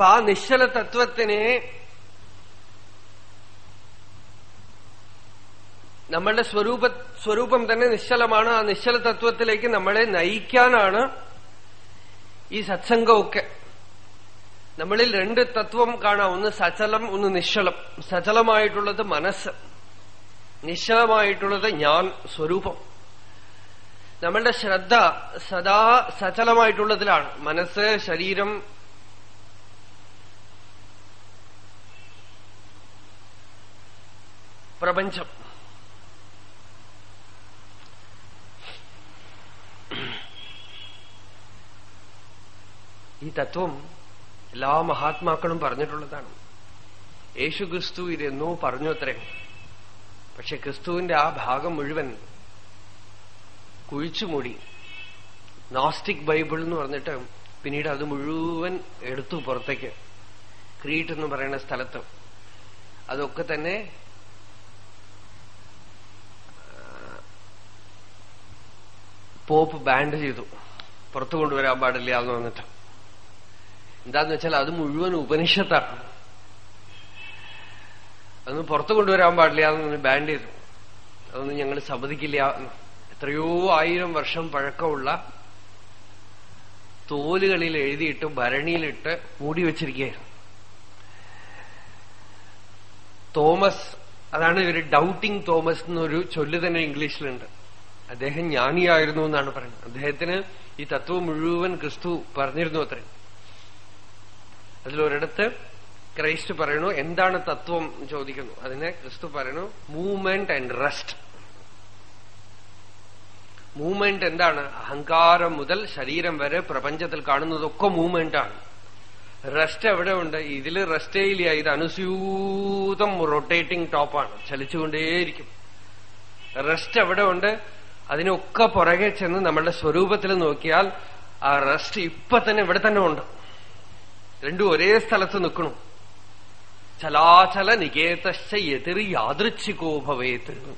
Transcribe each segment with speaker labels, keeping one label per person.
Speaker 1: അപ്പൊ ആ നിശ്ചല തത്വത്തിനെ നമ്മളുടെ സ്വരൂപ സ്വരൂപം തന്നെ നിശ്ചലമാണ്. ആ നിശ്ചല തത്വത്തിലേക്ക് നമ്മളെ നയിക്കാനാണ് ഈ സത്സംഗമൊക്കെ. നമ്മളിൽ രണ്ട് തത്വം കാണാം. ഒന്ന് സചലം ഒന്ന് നിശ്ചലം. സചലമായിട്ടുള്ളത് മനസ്സ്. നിശ്ചലമായിട്ടുള്ളത് ഞാൻ സ്വരൂപം. നമ്മളുടെ ശ്രദ്ധ സദാ സചലമായിട്ടുള്ളതിലാണ്. മനസ്സ് ശരീരം പ്രപഞ്ചം. ഈ തത്വം എല്ലാ മഹാത്മാക്കളും പറഞ്ഞിട്ടുള്ളതാണ്. യേശു ക്രിസ്തു ഇതെന്നോ പറഞ്ഞു അത്രേ പക്ഷെ ക്രിസ്തുവിന്റെ ആ ഭാഗം മുഴുവൻ കുഴിച്ചുമൂടി. നോസ്റ്റിക് ബൈബിൾ എന്ന് പറഞ്ഞിട്ട് പിന്നീട് അത് മുഴുവൻ എടുത്തു പുറത്തേക്ക്. ക്രീറ്റ് എന്ന് പറയുന്ന സ്ഥലത്ത്. അതൊക്കെ തന്നെ പോപ്പ് ബാൻഡ് ചെയ്തു. പുറത്തു കൊണ്ടുവരാൻ പാടില്ല എന്ന് വന്നിട്ട് എന്താന്ന് വെച്ചാൽ അത് മുഴുവൻ ഉപനിഷത്താണ്. അതൊന്നും പുറത്തു കൊണ്ടുവരാൻ പാടില്ല എന്ന് ബാൻഡ് ചെയ്തു. അതൊന്നും ഞങ്ങൾ സമ്മതിക്കില്ല എത്രയോ ആയിരം വർഷം പഴക്കമുള്ള തോലുകളിൽ എഴുതിയിട്ട് ഭരണിയിലിട്ട് മൂടി വച്ചിരിക്കുകയായിരുന്നു. തോമസ് അതാണ് ഇവർ ഡൌട്ടിംഗ് തോമസ് എന്നൊരു ചൊല്ല് തന്നെ ഇംഗ്ലീഷിലുണ്ട്. അദ്ദേഹം ജ്ഞാനിയായിരുന്നു എന്നാണ് പറയുന്നത്. അദ്ദേഹത്തിന് ഈ തത്വം മുഴുവൻ ക്രിസ്തു പറഞ്ഞിരുന്നു അത്രേ. അതിലൊരിടത്ത് ക്രൈസ്റ്റ് പറയണു എന്താണ് തത്വം? ചോദിക്കുന്നു. അതിനെ ക്രിസ്തു പറയണു മൂവ്മെന്റ് ആൻഡ് റെസ്റ്റ് മൂവ്മെന്റ് എന്താണ്? അഹങ്കാരം മുതൽ ശരീരം വരെ പ്രപഞ്ചത്തിൽ കാണുന്നതൊക്കെ മൂവ്മെന്റാണ് റെസ്റ്റ് എവിടെ ഉണ്ട് ഇതിൽ റെസ്റ്റേ ഇല്ല. ഇത് അനുസ്യൂതം റൊട്ടേറ്റിംഗ് ടോപ്പാണ് ചലിച്ചുകൊണ്ടേയിരിക്കും. റെസ്റ്റ് എവിടെ ഉണ്ട് അതിനൊക്കെ പുറകെ ചെന്ന് നമ്മളുടെ സ്വരൂപത്തിൽ നോക്കിയാൽ ആ റെസ്റ്റ് ഇപ്പൊ തന്നെ ഇവിടെ തന്നെ ഉണ്ട്. രണ്ടും ഒരേ സ്ഥലത്ത് നിൽക്കണു. ചലാചല നികേതശ്ച എതിർ യാദൃച്ഛികോ ഭവേത്.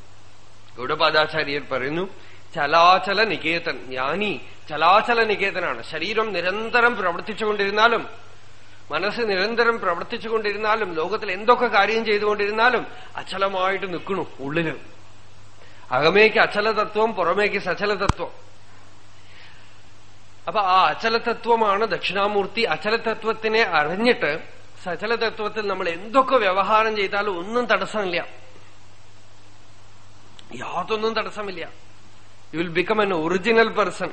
Speaker 1: ഗൗഡപാദാചാര്യർ പറയുന്നു ചലാചല നികേതൻ ജ്ഞാനി ചലാചല നികേതനാണ്. ശരീരം നിരന്തരം പ്രവർത്തിച്ചുകൊണ്ടിരുന്നാലും മനസ്സ് നിരന്തരം പ്രവർത്തിച്ചുകൊണ്ടിരുന്നാലും ലോകത്തിൽ എന്തൊക്കെ കാര്യം ചെയ്തുകൊണ്ടിരുന്നാലും അചലമായിട്ട് നിൽക്കണു ഉള്ളിൽ. അകമേക്ക് അചലതത്വം പുറമേക്ക് സചലതത്വം. അപ്പൊ ആ അചലതത്വമാണ് ദക്ഷിണാമൂർത്തി. അചലതത്വത്തിനെ അറിഞ്ഞിട്ട് സചലതത്വത്തിൽ നമ്മൾ എന്തൊക്കെ വ്യവഹാരം ചെയ്താലും ഒന്നും തടസ്സമില്ല. യാതൊന്നും തടസ്സമില്ല. You will become an original person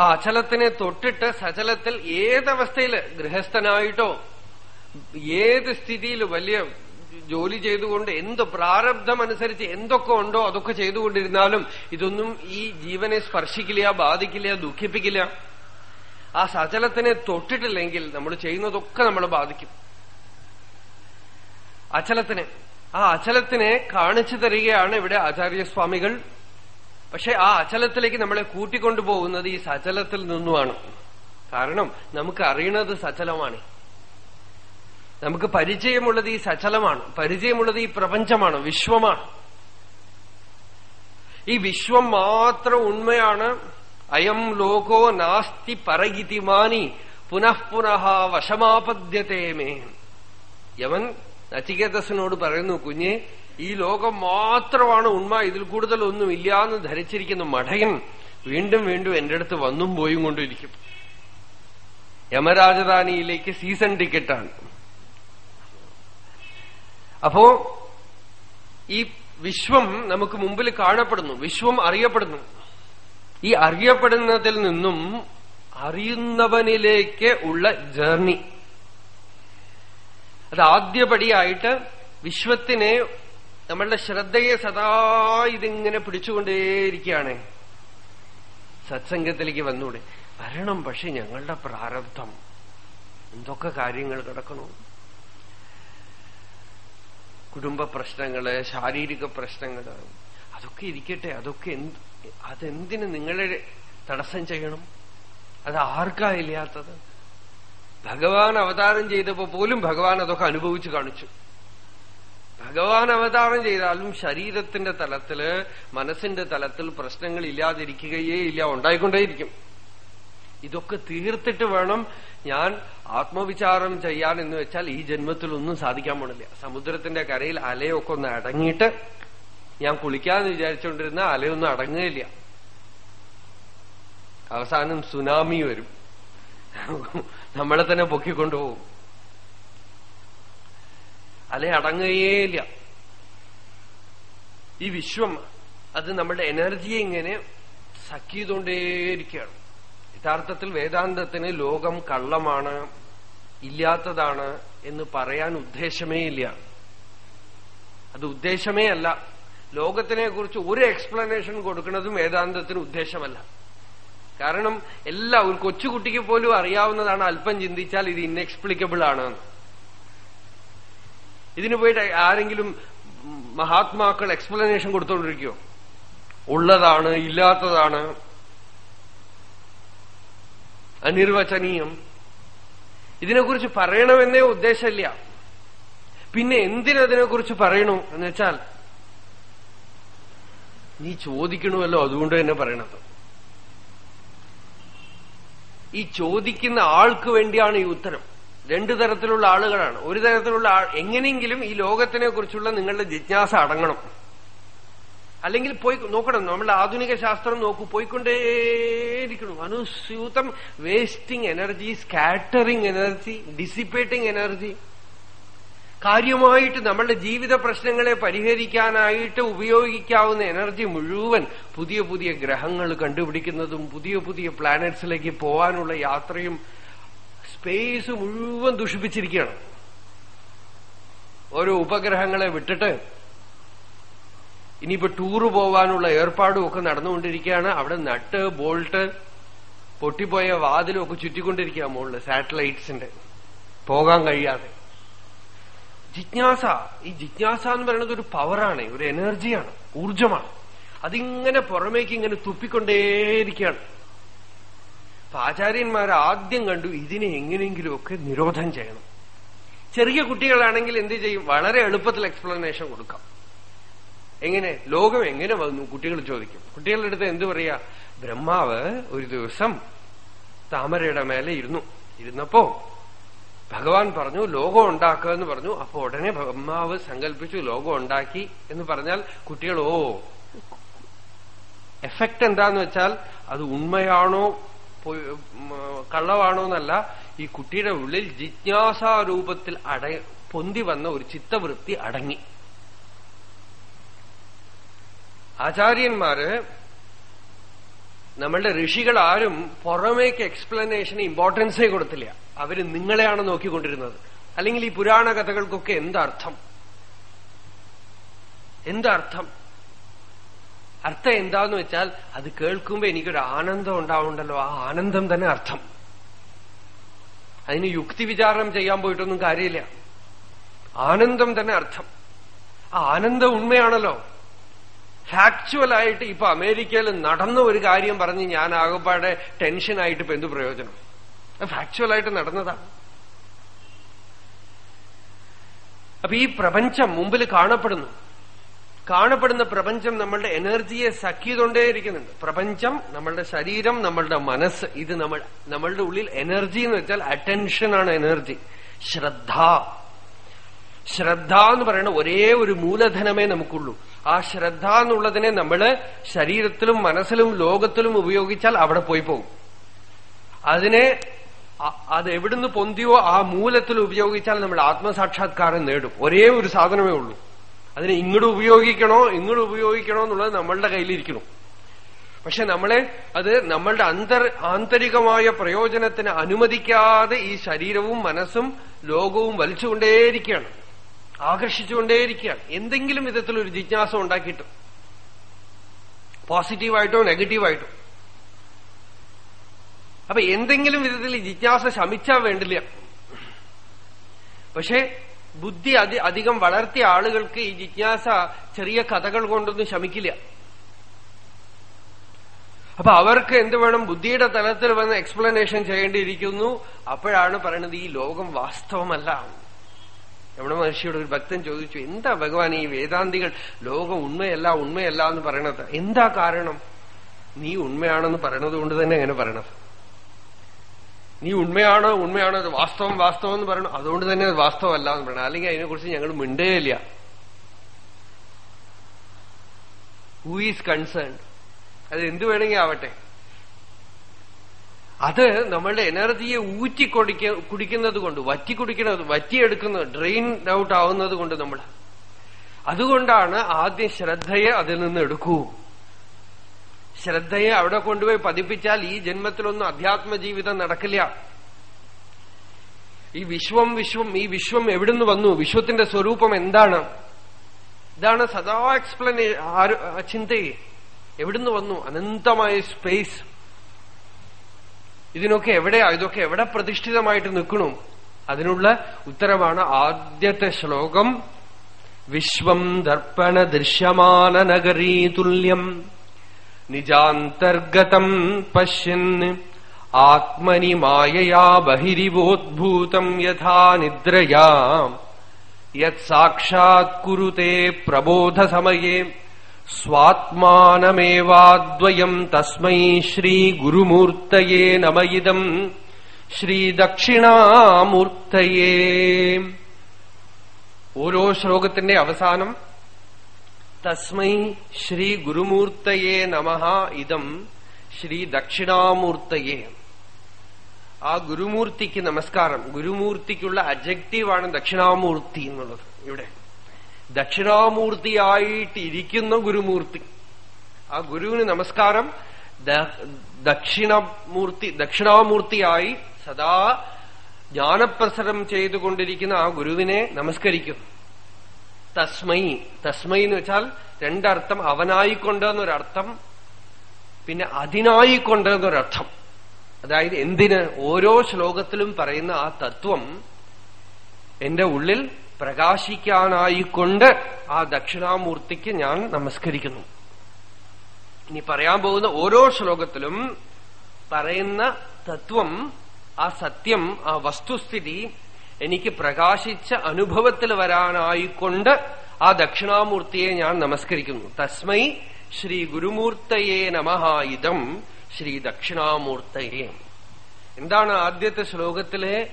Speaker 1: ആ അചലത്തിനെ തൊട്ടിട്ട് സചലത്തിൽ ഏതവസ്ഥയിൽ ഗൃഹസ്ഥനായിട്ടോ ഏത് സ്ഥിതിയിൽ വലിയ ജോലി ചെയ്തുകൊണ്ട് എന്ത് പ്രാരബ്ധമനുസരിച്ച് എന്തൊക്കെ ഉണ്ടോ അതൊക്കെ ചെയ്തുകൊണ്ടിരുന്നാലും ഇതൊന്നും ഈ ജീവനെ സ്പർശിക്കില്ല ബാധിക്കില്ല ദുഃഖിപ്പിക്കില്ല. ആ സചലത്തിനെ തൊട്ടിട്ടില്ലെങ്കിൽ നമ്മൾ ചെയ്യുന്നതൊക്കെ നമ്മൾ ബാധിക്കും. അചലത്തിനെ ആ അചലത്തിനെ കാണിച്ചു തരികയാണ് ഇവിടെ ആചാര്യസ്വാമികൾ. പക്ഷെ ആ അചലത്തിലേക്ക് നമ്മളെ കൂട്ടിക്കൊണ്ടുപോകുന്നത് ഈ സചലത്തിൽ നിന്നുമാണ്. കാരണം നമുക്ക് അറിയണത് സചലമാണ് നമുക്ക് പരിചയമുള്ളത് ഈ സചലമാണ് പരിചയമുള്ളത് ഈ പ്രപഞ്ചമാണ് വിശ്വമാണ്. ഈ വിശ്വം മാത്രം ഉണ്മയാണ്. അയം ലോകോ നാസ്തി പറഗിതിമാനി പുനഃപുനഃ വശമാപദ്യതേമേ യവൻ നചികേതസിനോട് പറയുന്നു കുഞ്ഞെ ഈ ലോകം മാത്രമാണ് ഉണ്മ. ഇതിൽ കൂടുതൽ ഒന്നുമില്ല എന്ന് ധരിച്ചിരിക്കുന്ന മഠയൻ വീണ്ടും വീണ്ടും എന്റെ അടുത്ത് വന്നും പോയും കൊണ്ടിരിക്കും. യമരാജധാനിയിലേക്ക് സീസൺ ടിക്കറ്റാണ്. അപ്പോ ഈ വിശ്വം നമുക്ക് മുമ്പിൽ കാണപ്പെടുന്നു. വിശ്വം അറിയപ്പെടുന്നു. ഈ അറിയപ്പെടുന്നതിൽ നിന്നും അറിയുന്നവനിലേക്ക് ഉള്ള ജേർണി. അത് ആദ്യപടിയായിട്ട് വിശ്വത്തിനെ നമ്മളുടെ ശ്രദ്ധയെ സദാ ഇതിങ്ങനെ പിടിച്ചുകൊണ്ടേയിരിക്കുകയാണ്. സത്സംഗത്തിലേക്ക് വന്നൂടെ. വരണം പക്ഷെ ഞങ്ങളുടെ പ്രാരബ്ധം. എന്തൊക്കെ കാര്യങ്ങൾ കിടക്കണു കുടുംബ പ്രശ്നങ്ങൾ ശാരീരിക പ്രശ്നങ്ങൾ അതൊക്കെ ഇരിക്കട്ടെ അതൊക്കെ എന്ത് അതെന്തിന് നിങ്ങളെ തടസ്സം ചെയ്യണം? അത് ആർക്കാ ഇല്ലാത്തത്? ഭഗവാൻ അവതാരം ചെയ്തപ്പോ പോലും ഭഗവാൻ അതൊക്കെ അനുഭവിച്ചു കാണിച്ചു. ഭഗവാൻ അവതാരം ചെയ്താലും ശരീരത്തിന്റെ തലത്തിൽ മനസ്സിന്റെ തലത്തിൽ പ്രശ്നങ്ങൾ ഇല്ലാതിരിക്കുകയേ ഇല്ല ഉണ്ടായിക്കൊണ്ടേയിരിക്കും. ഇതൊക്കെ തീർത്തിട്ട് വേണം ഞാൻ ആത്മവിചാരം ചെയ്യാൻ എന്ന് വെച്ചാൽ ഈ ജന്മത്തിലൊന്നും സാധിക്കാൻ പോണില്ല. സമുദ്രത്തിന്റെ കരയിൽ അലയൊക്കെ ഒന്ന് അടങ്ങിയിട്ട് ഞാൻ കുളിക്കാന്ന് വിചാരിച്ചുകൊണ്ടിരുന്ന അലയൊന്നും അടങ്ങുകയില്ല. അവസാനം സുനാമി വരും. നമ്മളെ തന്നെ പൊക്കിക്കൊണ്ടുപോകും. അല അടങ്ങുകയേയില്ല. ഈ വിശ്വം അത് നമ്മുടെ എനർജിയെ ഇങ്ങനെ സഖ്യതുകൊണ്ടേയിരിക്കുകയാണ് യഥാർത്ഥത്തിൽ വേദാന്തത്തിന് ലോകം കള്ളമാണ് ഇല്ലാത്തതാണ് എന്ന് പറയാൻ ഉദ്ദേശമേ ഇല്ല. അത് ഉദ്ദേശമേ അല്ല. ലോകത്തിനെ കുറിച്ച് ഒരു എക്സ്പ്ലനേഷൻ കൊടുക്കുന്നതും വേദാന്തത്തിന് ഉദ്ദേശമല്ല. കാരണം എല്ലാ ഒരു കൊച്ചുകുട്ടിക്ക് പോലും അറിയാവുന്നതാണ് അല്പം ചിന്തിച്ചാൽ ഇത് ഇൻഎക്സ്പ്ലിക്കബിൾ ആണ്. ഇതിന് പോയിട്ട് ആരെങ്കിലും മഹാത്മാക്കൾ എക്സ്പ്ലനേഷൻ കൊടുത്തോണ്ടിരിക്കോ ഉള്ളതാണ് ഇല്ലാത്തതാണ്. അനിർവചനീയം. ഇതിനെക്കുറിച്ച് പറയണമെന്നേ ഉദ്ദേശമില്ല. പിന്നെ എന്തിനതിനെക്കുറിച്ച് പറയണു എന്ന് വെച്ചാൽ നീ ചോദിക്കണമല്ലോ അതുകൊണ്ട് തന്നെ പറയണത്. ഈ ചോദിക്കുന്ന ആൾക്ക് വേണ്ടിയാണ് ഈ ഉത്തരം. രണ്ടു തരത്തിലുള്ള ആളുകളാണ്. ഒരു തരത്തിലുള്ള എങ്ങനെയെങ്കിലും ഈ ലോകത്തിനെ കുറിച്ചുള്ള നിങ്ങളുടെ ജിജ്ഞാസ അടങ്ങണം. അല്ലെങ്കിൽ പോയി നോക്കണം. നമ്മുടെ ആധുനിക ശാസ്ത്രം നോക്കൂ. പോയിക്കൊണ്ടേയിരിക്കണം അനുസ്യൂതം wasting energy scattering energy dissipating energy കാര്യമായിട്ട് നമ്മളുടെ ജീവിത പ്രശ്നങ്ങളെ പരിഹരിക്കാനായിട്ട് ഉപയോഗിക്കാവുന്ന എനർജി മുഴുവൻ പുതിയ പുതിയ ഗ്രഹങ്ങൾ കണ്ടുപിടിക്കുന്നതും പുതിയ പുതിയ പ്ലാനറ്റ്സിലേക്ക് പോകാനുള്ള യാത്രയും സ്പേസ് മുഴുവൻ ദുഷിപ്പിച്ചിരിക്കുകയാണ്. ഓരോ ഉപഗ്രഹങ്ങളെ വിട്ടിട്ട് ഇനിയിപ്പോ ടൂറ് പോവാനുള്ള ഏർപ്പാടും ഒക്കെ നടന്നുകൊണ്ടിരിക്കുകയാണ്. അവിടെ നട്ട് ബോൾട്ട് പൊട്ടിപ്പോയ വാതിലും ഒക്കെ ചുറ്റിക്കൊണ്ടിരിക്കുക മുകളിൽ സാറ്റലൈറ്റ്സിന്റെ പോകാൻ കഴിയാതെ. ജിജ്ഞാസ. ഈ ജിജ്ഞാസ എന്ന് പറയുന്നത് ഒരു പവറാണ് ഒരു എനർജിയാണ് ഊർജമാണ് അതിങ്ങനെ പുറമേക്ക് ഇങ്ങനെ തുപ്പിക്കൊണ്ടേയിരിക്കുകയാണ്. ആചാര്യന്മാർ ആദ്യം കണ്ടു ഇതിനെ എങ്ങനെയെങ്കിലുമൊക്കെ നിരോധം ചെയ്യണം. ചെറിയ കുട്ടികളാണെങ്കിൽ എന്ത് ചെയ്യും? വളരെ എളുപ്പത്തിൽ എക്സ്പ്ലനേഷൻ കൊടുക്കാം. എങ്ങനെ? ലോകം എങ്ങനെ വന്നു? കുട്ടികൾ ചോദിക്കും. കുട്ടികളുടെ അടുത്ത് എന്തു പറയാ? ബ്രഹ്മാവ് ഒരു ദിവസം താമരയുടെ മേലെ ഇരുന്നു. ഇരുന്നപ്പോ ഭഗവാൻ പറഞ്ഞു ലോകം ഉണ്ടാക്കുക എന്ന് പറഞ്ഞു. അപ്പൊ ഉടനെ ബ്രഹ്മാവ് സങ്കല്പിച്ചു ലോകം ഉണ്ടാക്കി എന്ന് പറഞ്ഞാൽ കുട്ടികൾ ഓ എഫക്ട് എന്താന്ന് വെച്ചാൽ അത് ഉണ്മയാണോ കള്ളവാണോ എന്നല്ല ഈ കുട്ടിയുടെ ഉള്ളിൽ ജിജ്ഞാസാരൂപത്തിൽ അട പൊന്തി വന്ന ഒരു ചിത്തവൃത്തി അടങ്ങി. ആചാര്യന്മാര് നമ്മളുടെ ഋഷികൾ ആരും പുറമേക്ക് എക്സ്പ്ലനേഷന് ഇമ്പോർട്ടൻസേ കൊടുത്തില്ല. അവർ നിങ്ങളെയാണ് നോക്കിക്കൊണ്ടിരുന്നത്. അല്ലെങ്കിൽ ഈ പുരാണ കഥകൾക്കൊക്കെ എന്തർത്ഥം? എന്തർത്ഥം? അർത്ഥം എന്താന്ന് വെച്ചാൽ അത് കേൾക്കുമ്പോ എനിക്കൊരു ആനന്ദം ഉണ്ടാവുണ്ടല്ലോ ആ ആനന്ദം തന്നെ അർത്ഥം. അതിന് യുക്തി വിചാരണം ചെയ്യാൻ പോയിട്ടൊന്നും കാര്യമില്ല. ആനന്ദം തന്നെ അർത്ഥം. ആ ആനന്ദം ഉണ്മയാണല്ലോ. ഫാക്ച്വലായിട്ട് ഇപ്പൊ അമേരിക്കയിൽ നടന്ന ഒരു കാര്യം പറഞ്ഞ് ഞാൻ ആകപ്പാടെ ടെൻഷനായിട്ട് ഇപ്പൊ എന്ത് പ്രയോജനം? ഫാക്ച്വലായിട്ട് നടന്നതാണ് അപ്പൊ ഈ പ്രപഞ്ചം മുമ്പിൽ കാണപ്പെടുന്നു. കാണപ്പെടുന്ന പ്രപഞ്ചം നമ്മളുടെ എനർജിയെ സഖ്യതുകൊണ്ടേയിരിക്കുന്നുണ്ട് പ്രപഞ്ചം നമ്മളുടെ ശരീരം നമ്മളുടെ മനസ്സ് ഇത് നമ്മൾ നമ്മളുടെ ഉള്ളിൽ എനർജി എന്ന് വെച്ചാൽ അറ്റൻഷനാണ് എനർജി. ശ്രദ്ധ. ശ്രദ്ധ എന്ന് പറയുന്ന ഒരേ ഒരു മൂലധനമേ നമുക്കുള്ളൂ. ആ ശ്രദ്ധ എന്നുള്ളതിനെ നമ്മൾ ശരീരത്തിലും മനസ്സിലും ലോകത്തിലും ഉപയോഗിച്ചാൽ അവിടെ പോയി പോകും. അതിനെ അത് എവിടുന്ന് പൊന്തിയോ ആ മൂലത്തിൽ ഉപയോഗിച്ചാൽ നമ്മൾ ആത്മസാക്ഷാത്കാരം നേടും. ഒരേ ഒരു സാധനമേ ഉള്ളൂ. അതിനെ ഇങ്ങോട്ട് ഉപയോഗിക്കണോ ഇങ്ങോട്ട് ഉപയോഗിക്കണോ എന്നുള്ളത് നമ്മളുടെ കയ്യിലിരിക്കണം. പക്ഷെ നമ്മളെ അത് നമ്മളുടെ അന്തർ ആന്തരികമായ പ്രയോജനത്തിന് അനുവദിക്കാതെ ഈ ശരീരവും മനസ്സും ലോകവും വലിച്ചുകൊണ്ടേയിരിക്കുകയാണ്. ആകർഷിച്ചുകൊണ്ടേയിരിക്കുകയാണ്. എന്തെങ്കിലും വിധത്തിലൊരു ജിജ്ഞാസ ഉണ്ടാക്കിയിട്ട് പോസിറ്റീവായിട്ടോ നെഗറ്റീവായിട്ടോ. അപ്പൊ എന്തെങ്കിലും വിധത്തിൽ ജിജ്ഞാസ ശമിച്ചാൽ വേണ്ടില്ല. പക്ഷെ ബുദ്ധി അതി അധികം വളർത്തിയ ആളുകൾക്ക് ഈ ജിജ്ഞാസ ചെറിയ കഥകൾ കൊണ്ടൊന്നും ശമിക്കില്ല. അപ്പൊ അവർക്ക് എന്ത് വേണം? ബുദ്ധിയുടെ തലത്തിൽ വന്ന് എക്സ്പ്ലനേഷൻ ചെയ്യേണ്ടിയിരിക്കുന്നു. അപ്പോഴാണ് പറയുന്നത് ഈ ലോകം വാസ്തവമല്ല. രമണ മഹർഷിയോട് ഒരു ഭക്തൻ ചോദിച്ചു എന്താ ഭഗവാൻ ഈ വേദാന്തികൾ ലോകം ഉണ്മയല്ല ഉണ്മയല്ല എന്ന് പറയണത്? എന്താ കാരണം? നീ ഉണ്മയാണെന്ന് പറയണത് കൊണ്ട് തന്നെ അങ്ങനെ പറയണത്? നീ ഉണ്മയാണോ ഉണ്മയാണോ അത് വാസ്തവം വാസ്തവം എന്ന് പറയണം? അതുകൊണ്ട് തന്നെ അത് വാസ്തവമല്ല എന്ന് പറയണം? അല്ലെങ്കിൽ അതിനെക്കുറിച്ച് ഞങ്ങൾ മിണ്ടേയില്ല. ഹൂ ഈസ് കൺസേൺ അത് എന്ത് വേണമെങ്കിൽ ആവട്ടെ. അത് നമ്മളുടെ എനർജിയെ ഊറ്റി കുടിക്ക കുടിക്കുന്നത് കൊണ്ട് വറ്റി കുടിക്കുന്നത് വറ്റിയെടുക്കുന്നത് ഡ്രെയിൻ ഔട്ട് ആവുന്നത് കൊണ്ട് നമ്മൾ അതുകൊണ്ടാണ് ആദ്യം ശ്രദ്ധയെ അതിൽ നിന്ന് എടുക്കൂ. ശ്രദ്ധയെ അവിടെ കൊണ്ടുപോയി പതിപ്പിച്ചാൽ ഈ ജന്മത്തിലൊന്നും അധ്യാത്മ ജീവിതം നടക്കില്ല. ഈ വിശ്വം വിശ്വം ഈ വിശ്വം എവിടുന്ന് വന്നു? വിശ്വത്തിന്റെ സ്വരൂപം എന്താണ്? ഇതാണ് സദാ എക്സ്പ്ലനേ ചിന്തയെ. എവിടുന്ന് വന്നു? അനന്തമായ സ്പേസ് ഇതിനൊക്കെ എവിടെയാ ഇതൊക്കെ എവിടെ പ്രതിഷ്ഠിതമായിട്ട് നിൽക്കണു? അതിനുള്ള ഉത്തരമാണ് ആദ്യത്തെ ശ്ലോകം. വിശ്വം ദർപ്പണ ദൃശ്യമാന നഗരീ തുല്യം. നിജാന്തർഗതം പശ്യൻ. ആത്മനി മായയാ ബഹിരിവോദ്ഭൂതം യഥാ നിദ്രയാ. യത് സാക്ഷാത് കുരുത്തെ പ്രബോധസമയേ സ്വാത്മാനമേവാദ്വയം തസ്മൈ ശ്രീഗുരുമൂർത്തയേ നമയിദം ശ്രീദക്ഷിണാമൂർത്തയേ ഓരോ ശ്ലോകത്തിന്റെ അവസാനം തസ്മൈ ശ്രീ ഗുരുമൂർത്തയേ നമ ഇതം ശ്രീ ദക്ഷിണാമൂർത്തയേ. ആ ഗുരുമൂർത്തിക്ക് നമസ്കാരം. ഗുരുമൂർത്തിക്കുള്ള അജക്റ്റീവാണ് ദക്ഷിണാമൂർത്തി എന്നുള്ളത്. ഇവിടെ ദക്ഷിണാമൂർത്തിയായിട്ടിരിക്കുന്ന ഗുരുമൂർത്തി. ആ ഗുരുവിന് നമസ്കാരം. ദക്ഷിണമൂർത്തി ദക്ഷിണാമൂർത്തിയായി സദാ ജ്ഞാനപ്രസരം ചെയ്തുകൊണ്ടിരിക്കുന്ന ആ ഗുരുവിനെ നമസ്കരിക്കും തസ്മൈ തസ്മൈ എന്ന് വെച്ചാൽ രണ്ടർത്ഥം അവനായിക്കൊണ്ട് എന്നൊരർത്ഥം പിന്നെ അതിനായിക്കൊണ്ട് എന്നൊരർത്ഥം അതായത് എന്തിന് ഓരോ ശ്ലോകത്തിലും പറയുന്ന ആ തത്വം എന്റെ ഉള്ളിൽ പ്രകാശിക്കാനായിക്കൊണ്ട് ആ ദക്ഷിണാമൂർത്തിക്ക് ഞാൻ നമസ്കരിക്കുന്നു. ഇനി പറയാൻ പോകുന്ന ഓരോ ശ്ലോകത്തിലും പറയുന്ന തത്വം ആ സത്യം ആ വസ്തുസ്ഥിതി എനിക്ക് പ്രകാശിച്ച അനുഭവത്തിൽ വരാനായിക്കൊണ്ട് ആ ദക്ഷിണാമൂർത്തിയെ ഞാൻ നമസ്കരിക്കുന്നു. തസ്മൈ ശ്രീ ഗുരുമൂർത്തയെ നമഹായുധം ശ്രീ ദക്ഷിണാമൂർത്തയെ. എന്താണ് ആദ്യത്തെ ശ്ലോകത്തിലെ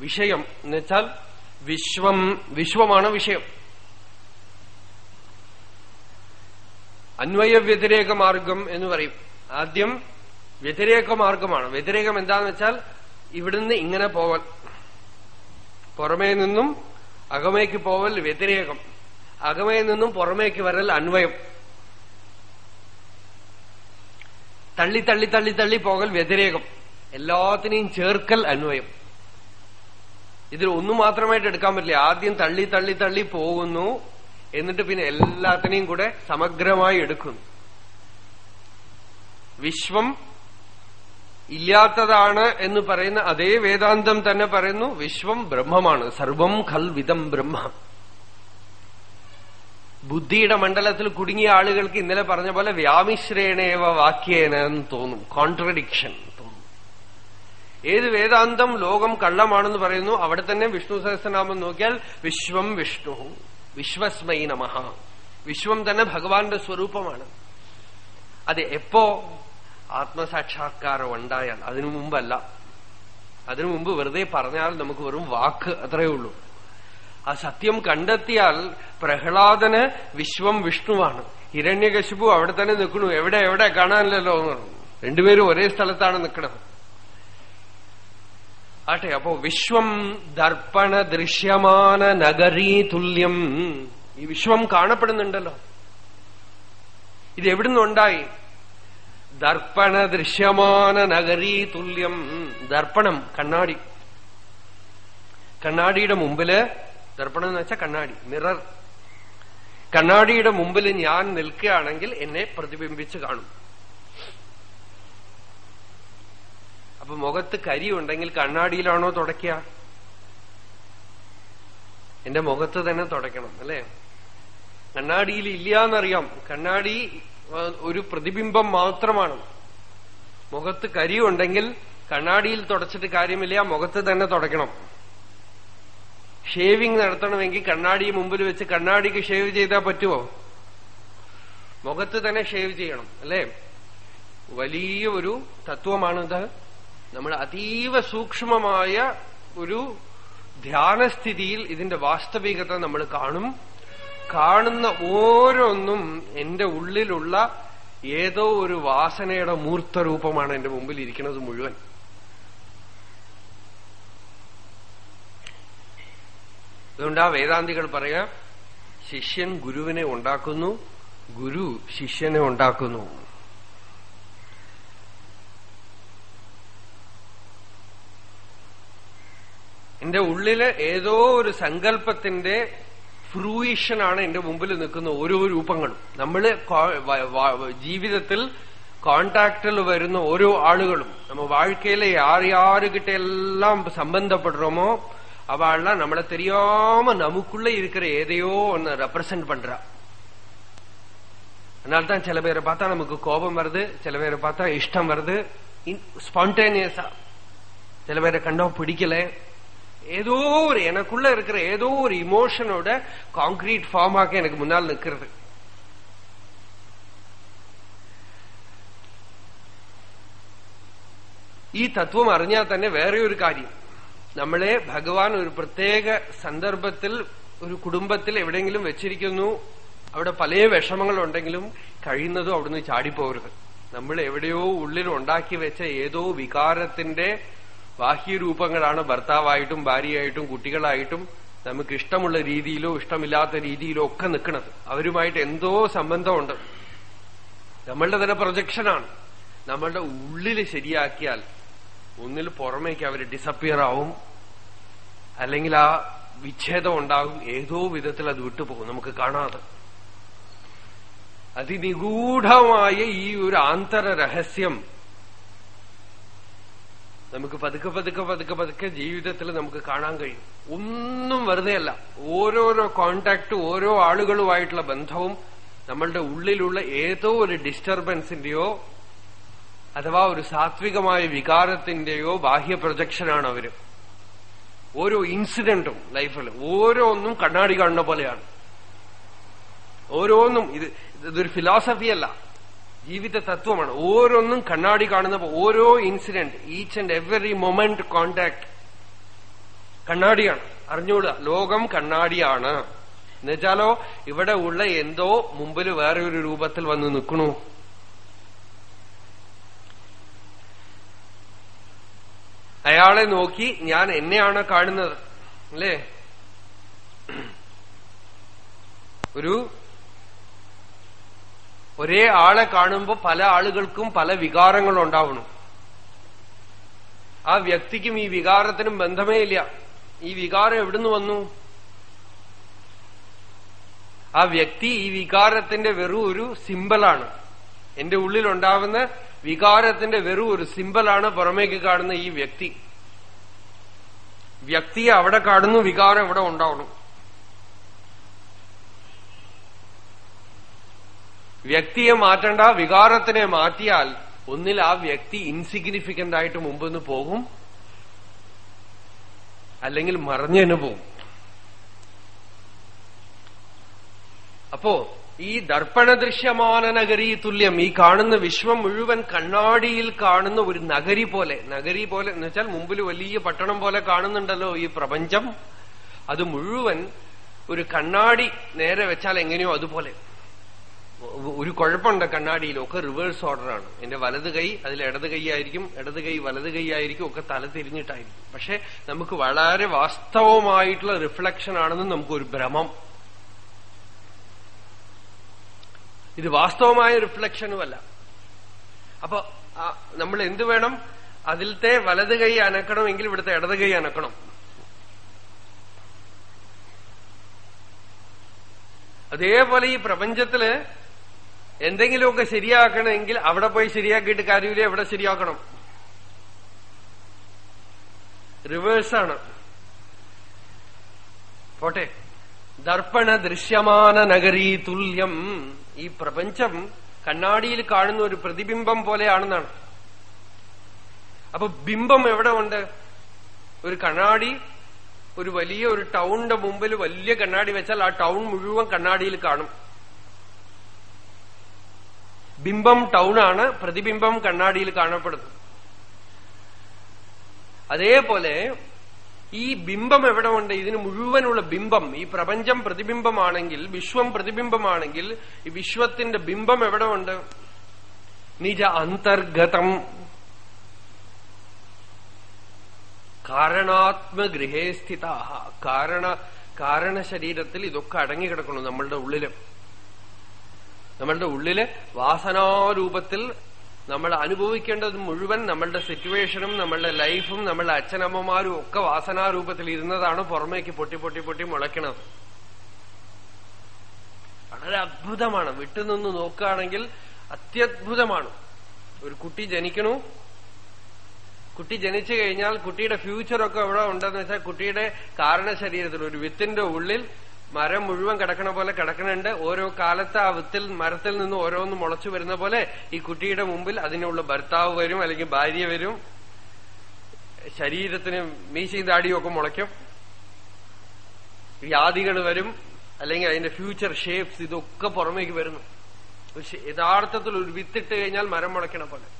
Speaker 1: വിഷയം? എന്നുവെച്ചാൽ വിശ്വം വിശ്വമാണ് വിഷയം. അന്വയ വ്യതിരേക മാർഗം എന്ന് പറയും. ആദ്യം വ്യതിരേക മാർഗമാണ്. വ്യതിരേകം എന്താന്ന് വെച്ചാൽ ഇവിടുന്ന് ഇങ്ങനെ പോവൽ. പുറമേ നിന്നും അകമേക്ക് പോവൽ വ്യതിരേകം. അകമേ നിന്നും പുറമേക്ക് വരൽ അന്വയം. തള്ളി തള്ളി തള്ളി തള്ളി പോകൽ വ്യതിരേകം. എല്ലാത്തിനെയും ചേർക്കൽ അന്വയം. ഇതിൽ ഒന്നു മാത്രമായിട്ട് എടുക്കാൻ പറ്റില്ല. ആദ്യം തള്ളി തള്ളി തള്ളി പോകുന്നു. എന്നിട്ട് പിന്നെ എല്ലാത്തിനെയും കൂടെ സമഗ്രമായി എടുക്കുന്നു. വിശ്വം ഇല്ലാത്തതാണ് എന്ന് പറയുന്ന അതേ വേദാന്തം തന്നെ പറയുന്നു. വിശ്വം ബ്രഹ്മമാണ്. സർവം ഖൽവിതം ബ്രഹ്മ. ബുദ്ധിയുടെ മണ്ഡലത്തിൽ കുടുങ്ങിയ ആളുകൾക്ക് ഇന്നലെ പറഞ്ഞ പോലെ വ്യാമിശ്രേണേവ വാക്യേന എന്ന് തോന്നും. കോൺട്രഡിക്ഷൻ. ഏത് വേദാന്തം ലോകം കള്ളമാണെന്ന് പറയുന്നു അവിടെ തന്നെ വിഷ്ണു സഹസ്രനാമം നോക്കിയാൽ വിശ്വം വിഷ്ണു വിശ്വസ്മൈ നമ. വിശ്വം തന്നെ ഭഗവാന്റെ സ്വരൂപമാണ്. അത് എപ്പോ ആത്മസാക്ഷാത്കാരം ഉണ്ടായാൽ അതിനു മുമ്പല്ല. അതിനു മുമ്പ് വെറുതെ പറഞ്ഞാൽ നമുക്ക് വെറും വാക്ക് അത്രയേ ഉള്ളൂ. ആ സത്യം കണ്ടെത്തിയാൽ പ്രഹ്ലാദന് വിശ്വം വിഷ്ണുവാണ്. ഹിരണ്യകശിപു അവിടെ തന്നെ നിൽക്കണു എവിടെ എവിടെ കാണാനില്ലല്ലോ എന്ന് പറഞ്ഞു. രണ്ടുപേരും ഒരേ സ്ഥലത്താണ് നിൽക്കുന്നത്. ആട്ടെ അപ്പോ വിശ്വം ദർപ്പണ ദൃശ്യമാന നഗരീ തുല്യം. ഈ വിശ്വം കാണപ്പെടുന്നുണ്ടല്ലോ. ഇത് എവിടുന്നുണ്ടായി ദർപ്പണ ദൃശ്യമാന നഗരീ തുല്യം. ദർപ്പണം കണ്ണാടി. കണ്ണാടിയുടെ മുമ്പിൽ ദർപ്പണം എന്ന് വെച്ചാൽ കണ്ണാടി മിറർ. കണ്ണാടിയുടെ മുമ്പിൽ ഞാൻ നിൽക്കുകയാണെങ്കിൽ എന്നെ പ്രതിബിംബിച്ച് കാണും. അപ്പൊ മുഖത്ത് കരി ഉണ്ടെങ്കിൽ കണ്ണാടിയിലാണോ തുടയ്ക്കുക? എന്റെ മുഖത്ത് തന്നെ തുടയ്ക്കണം അല്ലെ? കണ്ണാടിയിൽ ഇല്ല എന്നറിയാം കണ്ണാടി ഒരു പ്രതിബിംബം മാത്രമാണ്. മുഖത്ത് കരി ഉണ്ടെങ്കിൽ കണ്ണാടിയിൽ തുടച്ചിട്ട് കാര്യമില്ല മുഖത്ത് തന്നെ തുടയ്ക്കണം. ഷേവിംഗ് നടത്തണമെങ്കിൽ കണ്ണാടി മുമ്പിൽ വെച്ച് കണ്ണാടിക്ക് ഷേവ് ചെയ്താൽ പറ്റുമോ മുഖത്ത് തന്നെ ഷേവ് ചെയ്യണം അല്ലേ? വലിയ ഒരു തത്വമാണിത്. നമ്മൾ അതീവ സൂക്ഷ്മമായ ഒരു ധ്യാനസ്ഥിതിയിൽ ഇതിന്റെ വാസ്തവികത നമ്മൾ കാണും. കാണുന്ന ഓരോന്നും എന്റെ ഉള്ളിലുള്ള ഏതോ ഒരു വാസനയുടെ മൂർത്ത രൂപമാണ് എന്റെ മുമ്പിൽ ഇരിക്കുന്നത് മുഴുവൻ. അതുകൊണ്ട് ആ വേദാന്തികൾ പറയാ ശിഷ്യൻ ഗുരുവിനെ ഉണ്ടാക്കുന്നു ഗുരു ശിഷ്യനെ ഉണ്ടാക്കുന്നു. എന്റെ ഉള്ളിൽ ഏതോ ഒരു സങ്കല്പത്തിന്റെ ഫ്രൂയിഷനാണ് എന്റെ മുമ്പിൽ നിൽക്കുന്ന ഓരോ രൂപങ്ങളും നമ്മൾ ജീവിതത്തിൽ കോണ്ടാക്ടിൽ വരുന്ന ഓരോ ആളുകളും நம்ம வாழ்க்கையில யார் யாருகிட்ட எல்லாம் சம்பந்தப்படுறோமோ அவள்லாம் நம்மளை தெரியாம நமக்குள்ள இருக்கிற எதையோ ஒன்னு ரெப்ரசன்ட் பண்றா அதனால்தான் சில பேரை பார்த்தா நமக்கு கோபம் வருது சில பேரை பார்த்தா இஷ்டம் வருது ஸ்பான்டேனியஸா சில பேரை கண்டோ பிடிக்கல ஏதோ ஒரு எனக்குள்ள இருக்கிற ஏதோ ஒரு இமோஷனோட காங்கிரீட் ஃபார்மாக எனக்கு முன்னால் நிற்கிறது ഈ തത്വം അറിഞ്ഞാൽ തന്നെ വേറെ ഒരു കാര്യം നമ്മളെ ഭഗവാൻ ഒരു പ്രത്യേക സന്ദർഭത്തിൽ ഒരു കുടുംബത്തിൽ എവിടെയെങ്കിലും വെച്ചിരിക്കുന്നു അവിടെ പല വിഷമങ്ങളുണ്ടെങ്കിലും കഴിയുന്നതും അവിടുന്ന് ചാടിപ്പോകരുത് നമ്മൾ എവിടെയോ ഉള്ളിൽ ഉണ്ടാക്കി വെച്ച ഏതോ വികാരത്തിന്റെ ബാഹ്യരൂപങ്ങളാണ് ഭർത്താവായിട്ടും ഭാര്യയായിട്ടും കുട്ടികളായിട്ടും നമുക്ക് ഇഷ്ടമുള്ള രീതിയിലോ ഇഷ്ടമില്ലാത്ത രീതിയിലോ ഒക്കെ നിൽക്കുന്നത്. അവരുമായിട്ട് എന്തോ സംബന്ധമുണ്ട്. നമ്മളുടെ തന്നെ പ്രൊജക്ഷനാണ്. നമ്മളുടെ ഉള്ളിൽ ശരിയാക്കിയാൽ ഒന്നിൽ പുറമേക്ക് അവർ ഡിസപ്പിയർ ആവും. അല്ലെങ്കിൽ ആ വിച്ഛേദം ഉണ്ടാകും. ഏതോ വിധത്തിൽ അത് വിട്ടുപോകും. നമുക്ക് കാണാതെ. അതിനിഗൂഢമായ ഈ ഒരു ആന്തര രഹസ്യം നമുക്ക് പതുക്കെ പതുക്കെ പതുക്കെ പതുക്കെ ജീവിതത്തിൽ നമുക്ക് കാണാൻ കഴിയും. ഒന്നും വെറുതെയല്ല. ഓരോരോ കോണ്ടാക്ട് ഓരോ ആളുകളുമായിട്ടുള്ള ബന്ധവും നമ്മളുടെ ഉള്ളിലുള്ള ഏതോ ഒരു ഡിസ്റ്റർബൻസിന്റെയോ അഥവാ ഒരു സാത്വികമായ വികാരത്തിന്റെയോ ബാഹ്യ പ്രൊജക്ഷനാണ് അവർ. ഓരോ ഇൻസിഡന്റും ലൈഫിൽ ഓരോന്നും കണ്ണാടി കാണുന്ന പോലെയാണ്. ഓരോന്നും ഇത് ഇതൊരു ഫിലോസഫിയല്ല ജീവിത തത്വമാണ് ഓരോന്നും കണ്ണാടി കാണുന്ന ഓരോ incident each and every moment contact കണ്ണാടിയാണ്. അറിഞ്ഞോളുക ലോകം കണ്ണാടിയാണ്. എന്നുവെച്ചാലോ ഇവിടെ ഉള്ള എന്തോ മുമ്പിൽ വേറെ ഒരു രൂപത്തിൽ വന്ന് നിൽക്കണു. അയാളെ നോക്കി ഞാൻ എന്നെയാണ് കാണുന്നത്. അല്ലേ? ഒരു ഒരേ ആളെ കാണുമ്പോൾ പല ആളുകൾക്കും പല വികാരങ്ങളും ഉണ്ടാവണം. ആ വ്യക്തിക്കും ഈ വികാരത്തിനും ബന്ധമേ ഇല്ല. ഈ വികാരം എവിടുന്ന് വന്നു? ആ വ്യക്തി ഈ വികാരത്തിന്റെ വെറും ഒരു സിമ്പലാണ്. എന്റെ ഉള്ളിലുണ്ടാവുന്ന വികാരത്തിന്റെ വെറും ഒരു സിമ്പലാണ് പുറമേക്ക് കാണുന്ന ഈ വ്യക്തി. വ്യക്തിയെ അവിടെ കാണുന്നു വികാരം ഇവിടെ ഉണ്ടാവണം. വ്യക്തിയെ മാറ്റണ്ട വികാരത്തിനെ മാറ്റിയാൽ ഒന്നിൽ ആ വ്യക്തി ഇൻസിഗ്നിഫിക്കന്റ് ആയിട്ട് മുമ്പെന്ന് പോകും അല്ലെങ്കിൽ മറഞ്ഞു പോകും. അപ്പോ ഈ ദർപ്പണ ദൃശ്യമാന നഗരി തുല്യം ഈ കാണുന്ന വിശ്വം മുഴുവൻ കണ്ണാടിയിൽ കാണുന്ന ഒരു നഗരി പോലെ നഗരി പോലെ എന്ന് വെച്ചാൽ മുമ്പിൽ വലിയ പട്ടണം പോലെ കാണുന്നുണ്ടല്ലോ ഈ പ്രപഞ്ചം അത് മുഴുവൻ ഒരു കണ്ണാടി നേരെ വെച്ചാൽ എങ്ങനെയോ അതുപോലെ. ഒരു കുഴപ്പമുണ്ട്. കണ്ണാടിയിലൊക്കെ റിവേഴ്സ് ഓർഡറാണ് എന്റെ വലത് കൈ അതിൽ ഇടത് കൈ ആയിരിക്കും ഇടത് കൈ വലത് കൈ ആയിരിക്കും ഒക്കെ തല തിരിഞ്ഞിട്ടായിരിക്കും. പക്ഷെ നമുക്ക് വളരെ വാസ്തവമായിട്ടുള്ള റിഫ്ലക്ഷൻ ആണെന്ന് നമുക്കൊരു ഭ്രമം. ഇത് വാസ്തവമായ റിഫ്ലക്ഷനുമല്ല അപ്പൊ നമ്മൾ എന്ത് വേണം? അതിലത്തെ വലത് കൈ അനക്കണമെങ്കിൽ ഇവിടുത്തെ ഇടത് കൈ അനക്കണം. അതേപോലെ ഈ പ്രപഞ്ചത്തിൽ എന്തെങ്കിലുമൊക്കെ ശരിയാക്കണമെങ്കിൽ അവിടെ പോയി ശരിയാക്കിയിട്ട് കാര്യമില്ല എവിടെ ശരിയാക്കണം. റിവേഴ്സാണ്. പോട്ടെ. ദർപ്പണ ദൃശ്യമാന നഗരീ തുല്യം. ഈ പ്രപഞ്ചം കണ്ണാടിയിൽ കാണുന്ന ഒരു പ്രതിബിംബം പോലെയാണെന്നാണ്. അപ്പൊ ബിംബം എവിടെ ഉണ്ട്? ഒരു കണ്ണാടി ഒരു വലിയ ഒരു ടൗണിന്റെ മുമ്പിൽ വലിയ കണ്ണാടി വെച്ചാൽ ആ ടൗൺ മുഴുവൻ കണ്ണാടിയിൽ കാണും. ബിംബം ടൗണാണ് പ്രതിബിംബം കണ്ണാടിയിൽ കാണപ്പെടുന്നു അതേപോലെ ഈ ബിംബം എവിടെ ഉണ്ട്? ഇതിന് മുഴുവനുള്ള ബിംബം ഈ പ്രപഞ്ചം പ്രതിബിംബമാണെങ്കിൽ വിശ്വം പ്രതിബിംബമാണെങ്കിൽ ഈ വിശ്വത്തിന്റെ ബിംബം എവിടെ ഉണ്ട്? നിജ അന്തർഗതം. കാരണാത്മഗൃഹേ സ്ഥിത കാരണ കാരണശരീരത്തിൽ ഇതൊക്കെ അടങ്ങിക്കിടക്കണം നമ്മളുടെ ഉള്ളിൽ. നമ്മളുടെ ഉള്ളിൽ വാസനാരൂപത്തിൽ നമ്മൾ അനുഭവിക്കേണ്ടത് മുഴുവൻ നമ്മളുടെ സിറ്റുവേഷനും നമ്മളുടെ ലൈഫും നമ്മളുടെ അച്ഛനമ്മമാരും ഒക്കെ വാസനാരൂപത്തിൽ ഇരുന്നതാണ് പുറമേക്ക് പൊട്ടി പൊട്ടി പൊട്ടി മുളയ്ക്കണത്. വളരെ അത്ഭുതമാണ്. വിട്ടുനിന്ന് നോക്കുകയാണെങ്കിൽ അത്യത്ഭുതമാണ്. ഒരു കുട്ടി ജനിക്കണു. കുട്ടി ജനിച്ചു കഴിഞ്ഞാൽ കുട്ടിയുടെ ഫ്യൂച്ചറൊക്കെ എവിടെ ഉണ്ടെന്ന് വെച്ചാൽ കുട്ടിയുടെ കാരണശരീരത്തിൽ ഒരു വിത്തിന്റെ ഉള്ളിൽ മരം മുഴുവൻ കിടക്കണ പോലെ കിടക്കണുണ്ട്. ഓരോ കാലത്ത് ആ വിത്തിൽ മരത്തിൽ നിന്ന് ഓരോന്ന് മുളച്ചു വരുന്ന പോലെ ഈ കുട്ടിയുടെ മുമ്പിൽ അതിനുള്ള ഭർത്താവ് വരും അല്ലെങ്കിൽ ഭാര്യ വരും. ശരീരത്തിന് മീശയും താടിയും ഒക്കെ മുളയ്ക്കും. വ്യാധികൾ വരും. അല്ലെങ്കിൽ അതിന്റെ ഫ്യൂച്ചർ ഷേപ്സ് ഇതൊക്കെ പുറമേക്ക് വരുന്നു. യഥാർത്ഥത്തിൽ ഒരു വിത്തിട്ട് കഴിഞ്ഞാൽ മരം മുളയ്ക്കണ പോലെ.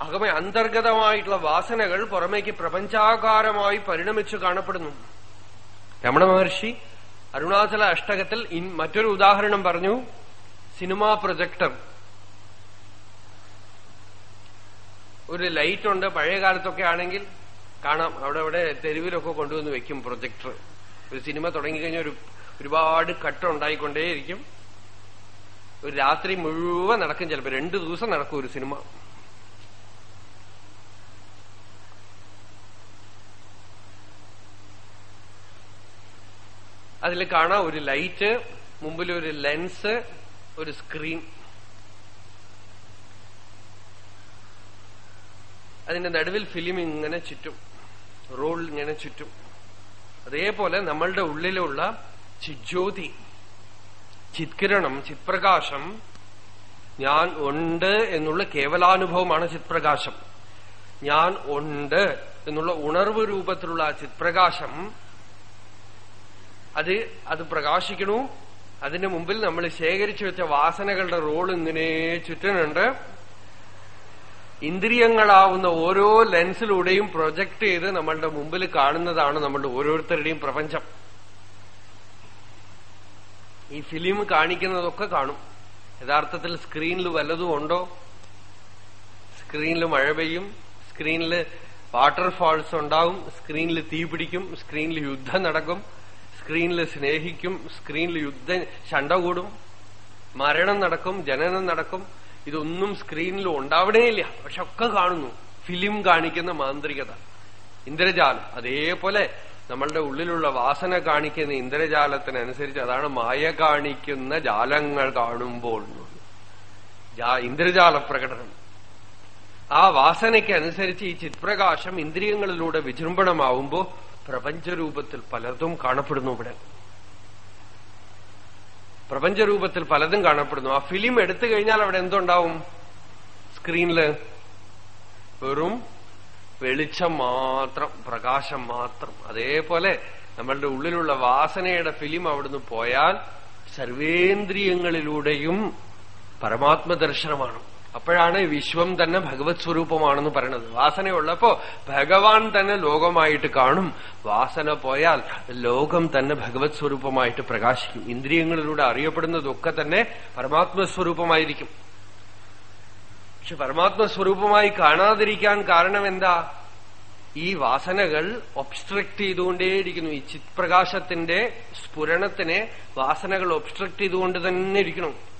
Speaker 1: അകമേ അന്തർഗതമായിട്ടുള്ള വാസനകൾ പുറമേക്ക് പ്രപഞ്ചാകാരമായി പരിണമിച്ചു കാണപ്പെടുന്നു. രമണ മഹർഷി അരുണാചല അഷ്ടകത്തിൽ മറ്റൊരു ഉദാഹരണം പറഞ്ഞു സിനിമാ പ്രൊജക്ടർ. ഒരു ലൈറ്റ് ഉണ്ട് പഴയ കാലത്തൊക്കെ ആണെങ്കിൽ കാണാം. അവിടെ അവിടെ തെരുവിലൊക്കെ കൊണ്ടുവന്ന് വെക്കും പ്രൊജക്ടർ. ഒരു സിനിമ തുടങ്ങിക്കഴിഞ്ഞാൽ ഒരു ഒരുപാട് കട്ട് ഉണ്ടായിക്കൊണ്ടേയിരിക്കും. ഒരു രാത്രി മുഴുവൻ നടക്കും ചിലപ്പോൾ രണ്ടു ദിവസം നടക്കും ഒരു സിനിമ. അതിൽ കാണാം ഒരു ലൈറ്റ് മുമ്പിൽ ഒരു ലെൻസ് ഒരു സ്ക്രീൻ. അതിന്റെ നടുവിൽ ഫിലിം ഇങ്ങനെ ചുറ്റും റോൾ ഇങ്ങനെ ചുറ്റും. അതേപോലെ നമ്മളുടെ ഉള്ളിലുള്ള ചിജ്യോതി ചിത്കിരണം ചിത്പ്രകാശം ഞാൻ ഉണ്ട് എന്നുള്ള കേവലാനുഭവമാണ് ചിത്പ്രകാശം. ഞാൻ ഉണ്ട് എന്നുള്ള ഉണർവ് രൂപത്തിലുള്ള ചിത്പ്രകാശം അത് അത് പ്രകാശിക്കണു. അതിന്റെ മുമ്പിൽ നമ്മൾ ശേഖരിച്ചു വെച്ച വാസനകളുടെ റോൾ ഇങ്ങനെ ചുറ്റുന്നുണ്ട് ഇന്ദ്രിയങ്ങളാവുന്ന ഓരോ ലെൻസിലൂടെയും പ്രൊജക്ട് ചെയ്ത് നമ്മളുടെ മുമ്പിൽ കാണുന്നതാണ് നമ്മളുടെ ഓരോരുത്തരുടെയും പ്രപഞ്ചം. ഈ ഫിലിം കാണിക്കുന്നതൊക്കെ കാണും. യഥാർത്ഥത്തിൽ സ്ക്രീനിൽ വല്ലതും ഉണ്ടോ? സ്ക്രീനിൽ മഴ പെയ്യും. സ്ക്രീനിൽ വാട്ടർഫാൾസ് ഉണ്ടാവും. സ്ക്രീനിൽ തീ പിടിക്കും. സ്ക്രീനിൽ യുദ്ധം നടക്കും. സ്ക്രീനിൽ സ്നേഹിക്കും സ്ക്രീനിൽ യുദ്ധ ശണ്ട കൂടും മരണം നടക്കും ജനനം നടക്കും. ഇതൊന്നും സ്ക്രീനിൽ ഉണ്ടാവണേയില്ല. പക്ഷെ ഒക്കെ കാണുന്നു. ഫിലിം കാണിക്കുന്ന മാന്ത്രികത. ഇന്ദ്രജാലം. അതേപോലെ നമ്മളുടെ ഉള്ളിലുള്ള വാസന കാണിക്കുന്ന ഇന്ദ്രജാലത്തിനനുസരിച്ച് അതാണ് മായ കാണിക്കുന്ന ജാലങ്ങൾ കാണുമ്പോൾ ഇന്ദ്രജാല പ്രകടനം. ആ വാസനയ്ക്കനുസരിച്ച് ഈ ചിത്പ്രകാശം ഇന്ദ്രിയങ്ങളിലൂടെ വിജൃംഭണമാവുമ്പോ പ്രപഞ്ചരൂപത്തിൽ പലതും കാണപ്പെടുന്നു ഇവിടെ. പ്രപഞ്ചരൂപത്തിൽ പലതും കാണപ്പെടുന്നു. ആ ഫിലിം എടുത്തു കഴിഞ്ഞാൽ അവിടെ എന്തുണ്ടാവും? സ്ക്രീനിൽ വെറും വെളിച്ചം മാത്രം പ്രകാശം മാത്രം. അതേപോലെ നമ്മളുടെ ഉള്ളിലുള്ള വാസനയുടെ ഫിലിം അവിടുന്ന് പോയാൽ സർവേന്ദ്രിയങ്ങളിലൂടെയും പരമാത്മദർശനമാണ്. അപ്പോഴാണ് വിശ്വം തന്നെ ഭഗവത് സ്വരൂപമാണെന്ന് പറയണത്. വാസനയുള്ളപ്പോ ഭഗവാൻ തന്നെ ലോകമായിട്ട് കാണും. വാസന പോയാൽ ലോകം തന്നെ ഭഗവത് സ്വരൂപമായിട്ട് പ്രകാശിക്കും. ഇന്ദ്രിയങ്ങളിലൂടെ അറിയപ്പെടുന്നതൊക്കെ തന്നെ പരമാത്മസ്വരൂപമായിരിക്കും. പക്ഷെ പരമാത്മസ്വരൂപമായി കാണാതിരിക്കാൻ കാരണം എന്താ? ഈ വാസനകൾ ഒബ്സ്ട്രക്ട് ചെയ്തുകൊണ്ടേയിരിക്കുന്നു. ഈ ചിത്പ്രകാശത്തിന്റെ സ്ഫുരണത്തിനെ വാസനകൾ ഒബ്സ്ട്രക്ട് ചെയ്തുകൊണ്ട് തന്നെ ഇരിക്കണം.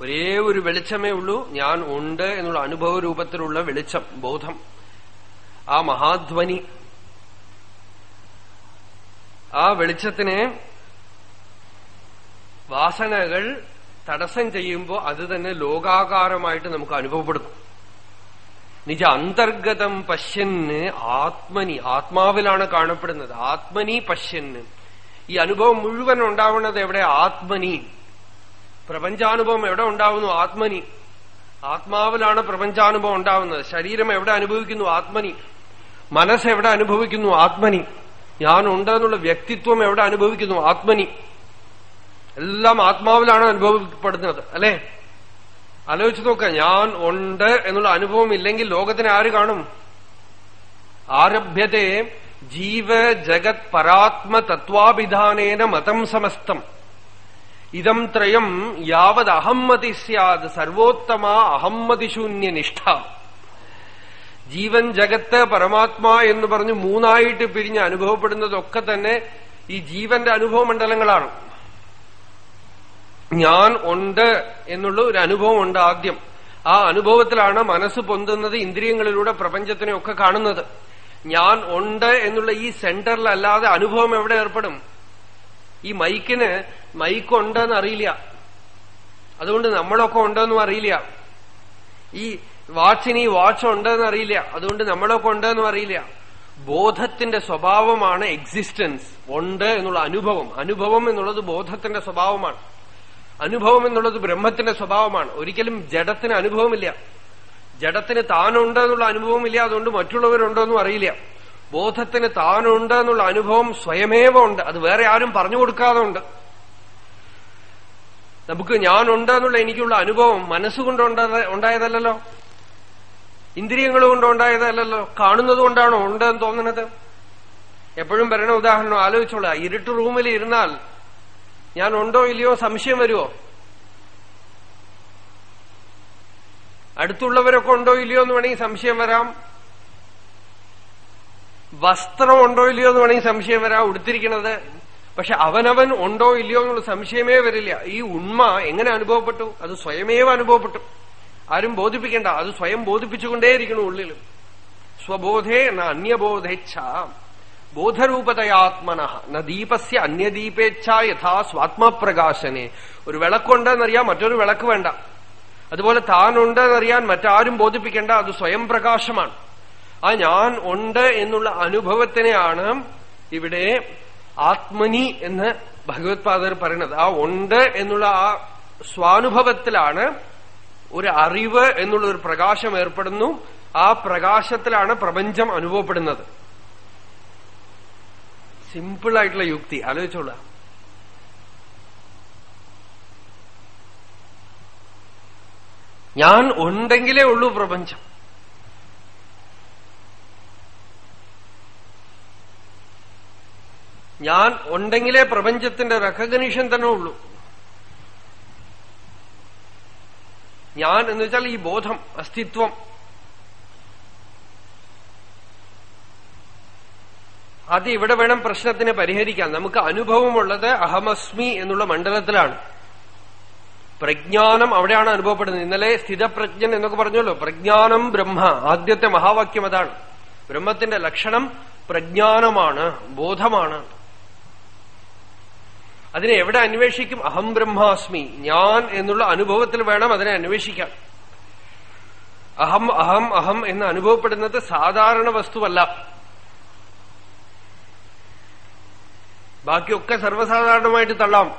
Speaker 1: ഒരേ ഒരു വെളിച്ചമേ ഉള്ളൂ. ഞാൻ ഉണ്ട് എന്നുള്ള അനുഭവ രൂപത്തിലുള്ള വെളിച്ചം ബോധം. ആ മഹാധ്വനി. ആ വെളിച്ചത്തിനെ വാസനകൾ തടസ്സം ചെയ്യുമ്പോൾ അത് തന്നെ ലോകാകാരമായിട്ട് നമുക്ക് അനുഭവപ്പെടുന്നു. നിജ അന്തർഗതം പശ്യന് ആത്മനി ആത്മാവിലാണ് കാണപ്പെടുന്നത്. ആത്മനി പശ്യന് ഈ അനുഭവം മുഴുവൻ ഉണ്ടാവുന്നത് എവിടെ? ആത്മനി. പ്രപഞ്ചാനുഭവം എവിടെ ഉണ്ടാവുന്നു? ആത്മനി. ആത്മാവിലാണ് പ്രപഞ്ചാനുഭവം ഉണ്ടാവുന്നത്. ശരീരം എവിടെ അനുഭവിക്കുന്നു? ആത്മനി. മനസ്സ് എവിടെ അനുഭവിക്കുന്നു? ആത്മനി. ഞാനുണ്ടെന്നുള്ള വ്യക്തിത്വം എവിടെ അനുഭവിക്കുന്നു? ആത്മനി. എല്ലാം ആത്മാവിലാണ് അനുഭവപ്പെടുന്നത് അല്ലെ? ആലോചിച്ച് നോക്ക. ഞാൻ ഉണ്ട് എന്നുള്ള അനുഭവം ഇല്ലെങ്കിൽ ലോകത്തിന് ആര് കാണും? ആരഭ്യത്തെ ജീവ ജഗത് പരാത്മ തത്വാഭിധാനേന മതം സമസ്തം. ഇതം ത്രയം യാവത് അഹമ്മതി സ്യാത് സർവോത്തമ അഹമ്മതിശൂന്യനിഷ്ഠ ജീവൻ ജഗത്ത് പരമാത്മാ എന്ന് പറഞ്ഞ് മൂന്നായിട്ട് പിരിഞ്ഞ് അനുഭവപ്പെടുന്നതൊക്കെ തന്നെ ഈ ജീവന്റെ അനുഭവ മണ്ഡലങ്ങളാണ്. ഞാൻ ഉണ്ട് എന്നുള്ള ഒരു അനുഭവമുണ്ട് ആദ്യം. ആ അനുഭവത്തിലാണ് മനസ്സ് പൊന്തുന്നത് ഇന്ദ്രിയങ്ങളിലൂടെ പ്രപഞ്ചത്തിനെയൊക്കെ കാണുന്നത്. ഞാൻ ഉണ്ട് എന്നുള്ള ഈ സെന്ററിലല്ലാതെ അനുഭവം എവിടെ ഏർപ്പെടും? ഈ മൈക്കിന് മൈക്ക് ഉണ്ടെന്ന് അറിയില്ല. അതുകൊണ്ട് നമ്മളൊക്കെ ഉണ്ടെന്നും അറിയില്ല. ഈ വാച്ചിന് ഈ വാച്ച് ഉണ്ടെന്ന് അറിയില്ല. അതുകൊണ്ട് നമ്മളൊക്കെ ഉണ്ടെന്നും അറിയില്ല. ബോധത്തിന്റെ സ്വഭാവമാണ് എക്സിസ്റ്റൻസ് ഉണ്ട് എന്നുള്ള അനുഭവം. അനുഭവം എന്നുള്ളത് ബോധത്തിന്റെ സ്വഭാവമാണ്. അനുഭവം എന്നുള്ളത് ബ്രഹ്മത്തിന്റെ സ്വഭാവമാണ്. ഒരിക്കലും ജഡത്തിന് അനുഭവമില്ല. ജഡത്തിന് താനുണ്ട് എന്നുള്ള അനുഭവമില്ല. അതുകൊണ്ട് മറ്റുള്ളവരുണ്ടോന്നും അറിയില്ല. ബോധത്തിന് താനുണ്ട് എന്നുള്ള അനുഭവം സ്വയമേവ ഉണ്ട്. അത് വേറെ ആരും പറഞ്ഞു കൊടുക്കാതെ ഉണ്ട്. നമുക്ക് ഞാനുണ്ട് എനിക്കുള്ള അനുഭവം മനസ്സുകൊണ്ട് ഉണ്ടായതല്ലോ ഇന്ദ്രിയങ്ങൾ കൊണ്ട് ഉണ്ടായതല്ലോ കാണുന്നത് കൊണ്ടാണോ ഉണ്ടെന്ന് തോന്നുന്നത്? എപ്പോഴും പറയണ ഉദാഹരണം ആലോചിച്ചോളാം. ഇരുട്ട് റൂമിൽ ഇരുന്നാൽ ഞാൻ ഉണ്ടോ ഇല്ലയോ സംശയം വരുമോ അടുത്തുള്ളവരൊക്കെ ഉണ്ടോ ഇല്ലയോ എന്ന് വേണമെങ്കിൽ സംശയം വരാം. വസ്ത്രം ഉണ്ടോ ഇല്ലയോ എന്ന് വേണമെങ്കിൽ സംശയം വരാം. ഉടുത്തിരിക്കുന്നത് പക്ഷെ അവനവൻ ഉണ്ടോ ഇല്ലയോ എന്നുള്ള സംശയമേ വരില്ല. ഈ ഉണ്മ എങ്ങനെ അനുഭവപ്പെട്ടു? അത് സ്വയമേവ അനുഭവപ്പെട്ടു. ആരും ബോധിപ്പിക്കേണ്ട. അത് സ്വയം ബോധിപ്പിച്ചുകൊണ്ടേയിരിക്കണം ഉള്ളിൽ സ്വബോധേ ന അന്യബോധേച്ഛ. ബോധരൂപതയാത്മന. ന ദീപസ്യ അന്യദീപേച്ഛ യഥാ സ്വാത്മപ്രകാശനെ. ഒരു വിളക്കുണ്ടെന്നറിയാം മറ്റൊരു വിളക്ക് വേണ്ട. അതുപോലെ താനുണ്ടെന്നറിയാൻ മറ്റാരും ബോധിപ്പിക്കേണ്ട. അത് സ്വയം പ്രകാശമാണ്. ആ ഞാൻ ഉണ്ട് എന്നുള്ള അനുഭവത്തിനെയാണ് ഇവിടെ ആത്മനി എന്ന് ഭഗവത് പാദർ പറയുന്നത് ആ ഉണ്ട് എന്നുള്ള ആ സ്വാനുഭവത്തിലാണ് ഒരു അറിവ് എന്നുള്ള ഒരു പ്രകാശം ഏർപ്പെടുന്നു. ആ പ്രകാശത്തിലാണ് പ്രപഞ്ചം അനുഭവപ്പെടുന്നത്. സിമ്പിൾ ആയിട്ടുള്ള യുക്തി. ആലോചിച്ചോളൂ. ഞാൻ ഉണ്ടെങ്കിലേ ഉള്ളൂ പ്രപഞ്ചം. ഞാൻ ഉണ്ടെങ്കിലേ പ്രപഞ്ചത്തിന്റെ റെക്കഗ്നീഷൻ തന്നെ ഉള്ളൂ. ഞാൻ എന്ന് വെച്ചാൽ ഈ ബോധം അസ്തിത്വം. അത് ഇവിടെ വേണം പ്രശ്നത്തിന് പരിഹരിക്കാൻ. നമുക്ക് അനുഭവമുള്ളത് അഹമസ്മി എന്നുള്ള മണ്ഡലത്തിലാണ്. പ്രജ്ഞാനം അവിടെയാണ് അനുഭവപ്പെടുന്നത്. ഇന്നലെ സ്ഥിതപ്രജ്ഞൻ എന്നൊക്കെ പറഞ്ഞല്ലോ. പ്രജ്ഞാനം ബ്രഹ്മ. ആദ്യത്തെ മഹാവാക്യം അതാണ്. ബ്രഹ്മത്തിന്റെ ലക്ഷണം പ്രജ്ഞാനമാണ് ബോധമാണ്. അതിനെ എവിടെ അന്വേഷിക്കും? അഹം ബ്രഹ്മാസ്മി. ഞാൻ എന്നുള്ള അനുഭവത്തിൽ വേണം അതിനെ അന്വേഷിക്കാൻ. അഹം അഹം അഹം എന്ന് അനുഭവപ്പെടുന്നത് സാധാരണ വസ്തുവല്ല. ബാക്കിയൊക്കെ സർവസാധാരണമായിട്ട് തള്ളാം.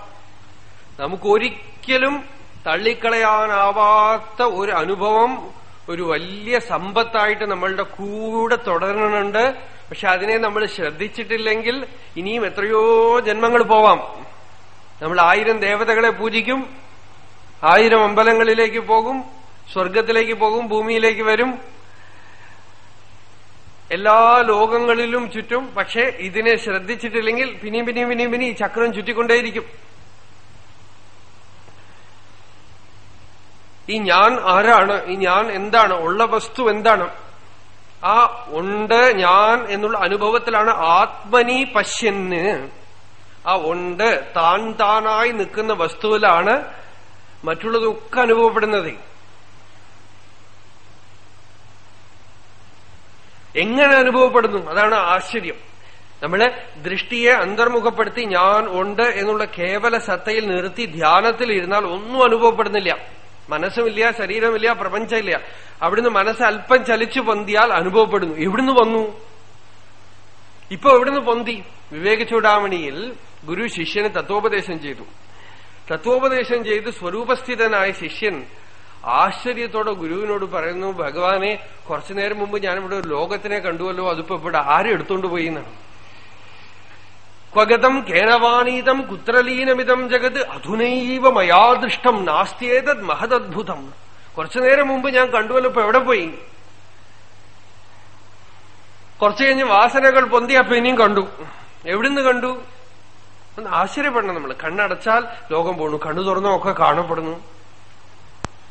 Speaker 1: നമുക്കൊരിക്കലും തള്ളിക്കളയാനാവാത്ത ഒരു അനുഭവം ഒരു വലിയ സമ്പത്തായിട്ട് നമ്മളുടെ കൂടെ തുടരണുണ്ട് പക്ഷെ അതിനെ നമ്മൾ ശ്രദ്ധിച്ചിട്ടില്ലെങ്കിൽ ഇനിയും എത്രയോ ജന്മങ്ങൾ പോവാം. നമ്മൾ ആയിരം ദേവതകളെ പൂജിക്കും ആയിരം അമ്പലങ്ങളിലേക്ക് പോകും സ്വർഗത്തിലേക്ക് പോകും ഭൂമിയിലേക്ക് വരും. എല്ലാ ലോകങ്ങളിലും ചുറ്റും പക്ഷെ ഇതിനെ ശ്രദ്ധിച്ചിട്ടില്ലെങ്കിൽ പിന്നെയും പിന്നെയും പിന്നെയും ഈ ചക്രം ചുറ്റിക്കൊണ്ടേയിരിക്കും. ഈ ഞാൻ ആരാണ്? ഈ ഞാൻ എന്താണ്? ഉള്ള വസ്തു എന്താണ്? ആ ഉണ്ട് ഞാൻ എന്നുള്ള അനുഭവത്തിലാണ് ആത്മനി പശ്യന് ആ ഉണ്ട്. താൻ താനായി നിൽക്കുന്ന വസ്തുവിലാണ് മറ്റുള്ളതൊക്കെ അനുഭവപ്പെടുന്നത്. എങ്ങനെ അനുഭവപ്പെടുന്നു? അതാണ് ആശ്ചര്യം. നമ്മൾ ദൃഷ്ടിയെ അന്തർമുഖപ്പെടുത്തി ഞാൻ ഉണ്ട് എന്നുള്ള കേവല സത്തയിൽ നിർത്തി ധ്യാനത്തിൽ ഇരുന്നാൽ ഒന്നും അനുഭവപ്പെടുന്നില്ല. മനസ്സുമില്ല ശരീരമില്ല പ്രപഞ്ചമില്ല. അവിടുന്ന് മനസ്സ് അല്പം ചലിച്ചു പൊന്തിയാൽ അനുഭവപ്പെടുന്നു. എവിടുന്ന് വന്നു? ഇപ്പൊ എവിടുന്ന് പൊന്തി? വിവേക ചൂടാമണിയിൽ ഗുരു ശിഷ്യന് തത്വോപദേശം ചെയ്തു. തത്വോപദേശം ചെയ്ത് സ്വരൂപസ്ഥിതനായ ശിഷ്യൻ ആശ്ചര്യത്തോടെ ഗുരുവിനോട് പറയുന്നു ഭഗവാനെ കുറച്ചു നേരം മുമ്പ് ഞാനിവിടെ ഒരു ലോകത്തിനെ കണ്ടുവല്ലോ അതിപ്പോ ഇവിടെ ആരും എടുത്തോണ്ട് പോയി എന്നാണ് ക്വഗതം കേനവാനീതം കുത്രലീനമിതം ജഗത് അധുനൈവ മയാദൃഷ്ടം നാസ്തിയേതത് മഹദദ്ഭുതം. കുറച്ചു നേരം മുമ്പ് ഞാൻ കണ്ടുവല്ലോ ഇപ്പൊ എവിടെ പോയി? കുറച്ചു കഴിഞ്ഞ് വാസനകൾ പൊന്തി അപ്പൊ ഇനിയും കണ്ടു. എവിടുന്ന് കണ്ടു? ഒന്ന് ആശ്ചര്യപ്പെടണം നമ്മൾ കണ്ണടച്ചാൽ ലോകം പോണു. കണ്ണു തുറന്നോ ഒക്കെ കാണപ്പെടുന്നു.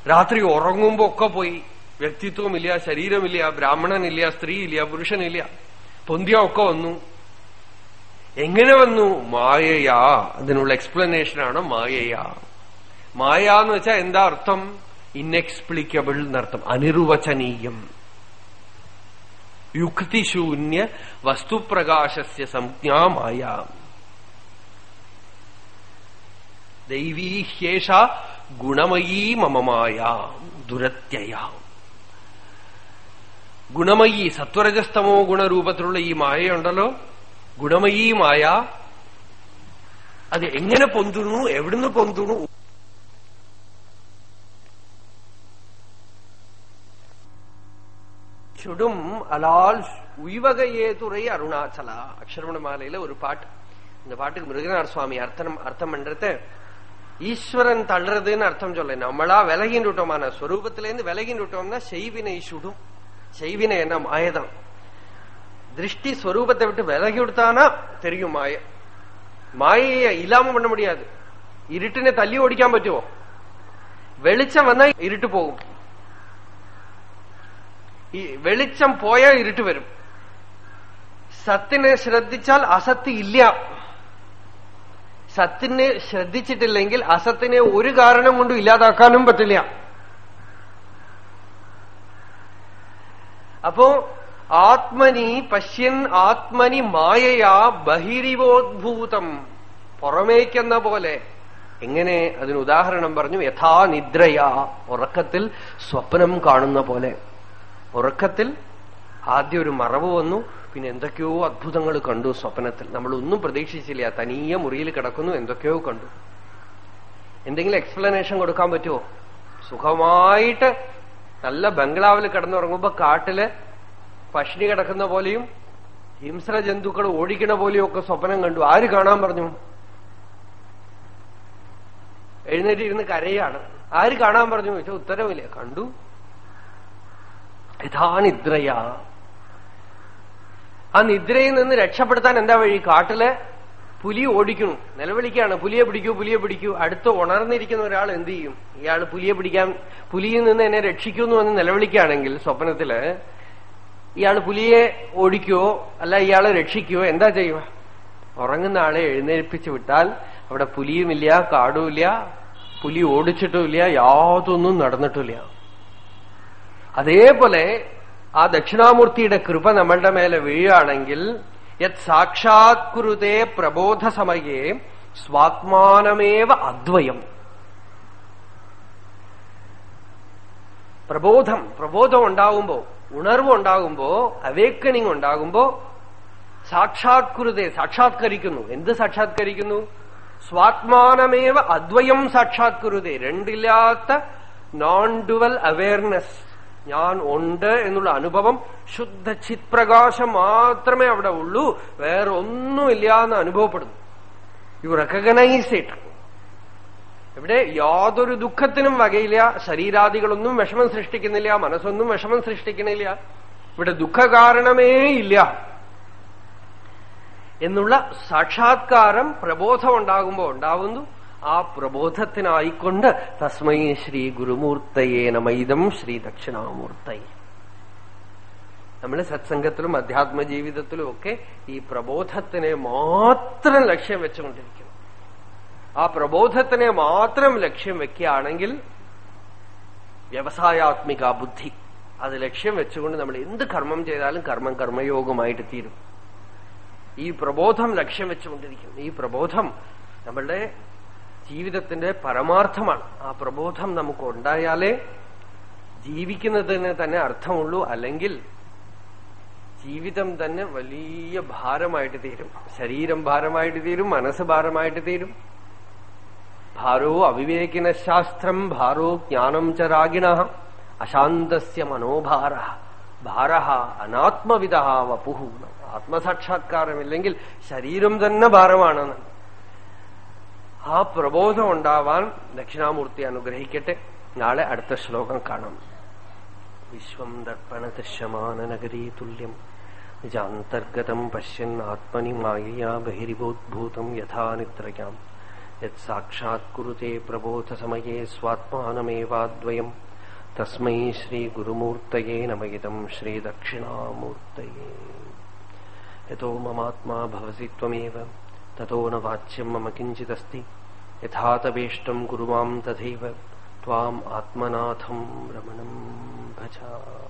Speaker 1: രാത്രി ഉറങ്ങുമ്പോ ഒക്കെ പോയി. വ്യക്തിത്വമില്ല ശരീരമില്ല ബ്രാഹ്മണനില്ല സ്ത്രീയില്ല പുരുഷനില്ല. പൊന്തിയ ഒക്കെ വന്നു. എങ്ങനെ വന്നു? മായയാ. അതിനുള്ള എക്സ്പ്ലനേഷനാണ് മായയാ. മായ എന്ന് വെച്ചാൽ എന്താ അർത്ഥം? ഇൻഎക്സ്പ്ലിക്കബിൾ എന്നർത്ഥം. അനിർവചനീയം. യുക്തിശൂന്യ വസ്തുപ്രകാശസ്യ സംജ്ഞാ മായ. ദൈവീഹ്യേഷ ഗുണമയീ മമമായാം ദുരത്യയാം. ഗുണമയി സത്വരജസ്തമോ ഗുണരൂപത്തിലുള്ള ഈ മായയുണ്ടല്ലോ? ഗുണമയി മായ അത് എങ്ങനെ പൊന്തുണു? എവിടുന്ന് പൊന്തുണു? ചുടും அலால் உய்வகையேதுரை அருணாச்சலா അക്ഷരമണമാലയിലെ ഒരു പാട്ട്. பாட்டு இந்த பாட்டுக்கு സ്വാമി അർത്ഥം അർത്ഥം அர்த்தம் ஈஸ்வரன் தள்ளுறதுன்னு அர்த்தம் சொல்ல நம்மளா விலகின்றுட்டோமான ஸ்வரூபத்திலேருந்து விலகின்றுட்டோம்னா செய்வினை சுடும் செய்வினை என்ன மாயதான் திருஷ்டி ஸ்வரூபத்தை விட்டு விலகி விடுத்தானா தெரியும் மாய மாயைய இல்லாம பண்ண முடியாது ഇരുട്ടിനെ തല്ലി ഓടിക്കാൻ പറ്റുമോ വെളിച്ചം വന്നാൽ ഇരുട്ട് പോകും ഈ വെളിച്ചം പോയാൽ ഇരുട്ട് വരും സത്തിനെ ശ്രദ്ധിച്ചാൽ അസത്ത് ഇല്ല സത്തിനെ ശ്രദ്ധിച്ചിട്ടില്ലെങ്കിൽ അസത്തിനെ ഒരു കാരണം കൊണ്ടും ഇല്ലാതാക്കാനും പറ്റില്ല. അപ്പോ ആത്മനി പശ്യൻ ആത്മനി മായയാ ബഹിരിവോദ്ഭൂതം. പുറമേക്കെന്ന പോലെ. എങ്ങനെ അതിന് ഉദാഹരണം പറഞ്ഞു യഥാനിദ്രയാ ഉറക്കത്തിൽ സ്വപ്നം കാണുന്ന പോലെ. ഉറക്കത്തിൽ ആദ്യം ഒരു മറവ് വന്നു. പിന്നെ എന്തൊക്കെയോ അത്ഭുതങ്ങൾ കണ്ടു സ്വപ്നത്തിൽ. നമ്മളൊന്നും പ്രതീക്ഷിച്ചില്ല. തനിയെ മുറിയിൽ കിടക്കുന്നു എന്തൊക്കെയോ കണ്ടു. എന്തെങ്കിലും എക്സ്പ്ലനേഷൻ കൊടുക്കാൻ പറ്റുമോ? സുഖമായിട്ട് നല്ല ബംഗ്ലാവിൽ കിടന്നുറങ്ങുമ്പോ കാട്ടിൽ പഷ്ണി കിടക്കുന്ന പോലെയും ഹിംസ്ര ജന്തുക്കൾ ഓടിക്കുന്ന പോലെയും ഒക്കെ സ്വപ്നം കണ്ടു. ആര് കാണാൻ പറഞ്ഞു? എഴുന്നേറ്റിരുന്ന് കരയാണ്. ആര് കാണാൻ പറഞ്ഞു? ചോദിച്ചാൽ ഉത്തരവില്ല. കണ്ടു. യഥാനിദ്രയാ ആ നിദ്രയിൽ നിന്ന് രക്ഷപ്പെടുത്താൻ എന്താ വഴി? കാട്ടിൽ പുലി ഓടിക്കണു നിലവിളിക്കാണ്. പുലിയെ പിടിക്കൂ പുലിയെ പിടിക്കൂ. അടുത്ത് ഉണർന്നിരിക്കുന്ന ഒരാൾ എന്ത് ചെയ്യും? ഇയാൾ പുലിയെ പിടിക്കാൻ പുലിയിൽ നിന്ന് എന്നെ രക്ഷിക്കുന്നു എന്ന് നിലവിളിക്കുകയാണെങ്കിൽ സ്വപ്നത്തിൽ ഇയാൾ പുലിയെ ഓടിക്കുവോ അല്ല ഇയാളെ രക്ഷിക്കുവോ എന്താ ചെയ്യുക? ഉറങ്ങുന്ന ആളെ എഴുന്നേൽപ്പിച്ചു വിട്ടാൽ അവിടെ പുലിയുമില്ല കാടുമില്ല പുലി ഓടിച്ചിട്ടുമില്ല യാതൊന്നും നടന്നിട്ടില്ല അതേപോലെ ആ ദക്ഷിണാമൂർത്തിയുടെ കൃപ നമ്മളുടെ മേലെ വീഴുകയാണെങ്കിൽ യത് സാക്ഷാത്കുരുതേ പ്രബോധ സമയേ സ്വാത്മാനമേവ അദ്വയം. പ്രബോധം പ്രബോധം ഉണ്ടാകുമ്പോ ഉണർവ് ഉണ്ടാകുമ്പോ അവേക്കനിങ് ഉണ്ടാകുമ്പോ സാക്ഷാത്കുരുതേ സാക്ഷാത്കരിക്കുന്നു. എന്ത് സാക്ഷാത്കരിക്കുന്നു? സ്വാത്മാനമേവ അദ്വയം സാക്ഷാത്കുരുതേ രണ്ടില്ലാത്ത നോൺ ഡുവൽ അവയർനെസ് ഞാൻ ഉണ്ട് എന്നുള്ള അനുഭവം ശുദ്ധ ചിത്പ്രകാശം മാത്രമേ അവിടെ ഉള്ളൂ. വേറെ ഒന്നുമില്ല എന്ന് അനുഭവപ്പെടുന്നു. യു റെക്കഗ്നൈസ് ഇറ്റ് ഇവിടെ യാതൊരു ദുഃഖത്തിനും വകയില്ല. ശരീരാദികളൊന്നും വിഷമം സൃഷ്ടിക്കുന്നില്ല. മനസ്സൊന്നും വിഷമം സൃഷ്ടിക്കുന്നില്ല. ഇവിടെ ദുഃഖകാരണമേ ഇല്ല. എന്നുള്ള സാക്ഷാത്കാരം പ്രബോധം ഉണ്ടാകുമ്പോൾ ഉണ്ടാവുന്നു. ആ പ്രബോധത്തിനായിക്കൊണ്ട് തസ്മൈ ശ്രീ ഗുരുമൂർത്തയേ നമൈതം ശ്രീ ദക്ഷിണാമൂർത്തൈ. നമ്മൾ സത്സംഗത്തിലും അധ്യാത്മ ജീവിതത്തിലും ഒക്കെ ഈ പ്രബോധത്തിനെ മാത്രം ലക്ഷ്യം വെച്ചുകൊണ്ടിരിക്കുന്നു. ആ പ്രബോധത്തിനെ മാത്രം ലക്ഷ്യം വെക്കുകയാണെങ്കിൽ വ്യവസായാത്മിക ബുദ്ധി അത് ലക്ഷ്യം വെച്ചുകൊണ്ട് നമ്മൾ എന്ത് കർമ്മം ചെയ്താലും കർമ്മം കർമ്മയോഗമായിട്ട് തീരും. ഈ പ്രബോധം ലക്ഷ്യം വെച്ചുകൊണ്ടിരിക്കുന്നു. ഈ പ്രബോധം നമ്മളുടെ ജീവിതത്തിന്റെ പരമാർത്ഥമാണ്. ആ പ്രബോധം നമുക്ക് ഉണ്ടായാലേ ജീവിക്കുന്നതിന് തന്നെ അർത്ഥമുള്ളൂ. അല്ലെങ്കിൽ ജീവിതം തന്നെ വലിയ ഭാരമായിട്ട് തീരും. ശരീരം ഭാരമായിട്ട് തീരും മനസ്സ് ഭാരമായിട്ട് തീരും. ഭാരോ അവിവേകിന ശാസ്ത്രം ഭാരോ ജ്ഞാനം ച രാഗിണ അശാന്തസ്യ മനോഭാര ഭാര അനാത്മവിധ വപുഹു. ആത്മസാക്ഷാത്കാരമില്ലെങ്കിൽ ശരീരം തന്നെ ഭാരമാണെന്ന്. ആ പ്രബോധം ഉണ്ടാവാൻ ദക്ഷിണാമൂർത്തി അനുഗ്രഹിക്കട്ടെ. നാളെ അടുത്ത ശ്ലോകം കാണാം. വിശ്വം നഗരീ തുല്യം. നിജാന്തർഗതം പശ്യൻ ആത്മനി മായയാ ബഹിരിവോദ്ഭൂതം യഥാ നിദ്രയാം. യത് സാക്ഷാത് കുരുത്തെ പ്രബോധസമയേ സ്വാത്മാനമേവാദ്വയം. തസ്മൈ ശ്രീഗുരുമൂർത്തയേ നമയിതം ശ്രീദക്ഷിണാമൂർത്തയേ. യഥോ മമാത്മാ ഭവസി ത്വമേവ. तथो न वाच्यम मम किञ्चिदस्ति। यथा तवेष्टं कुरु माँ आत्मनाथम त्वाम् आत्मनाथं भजा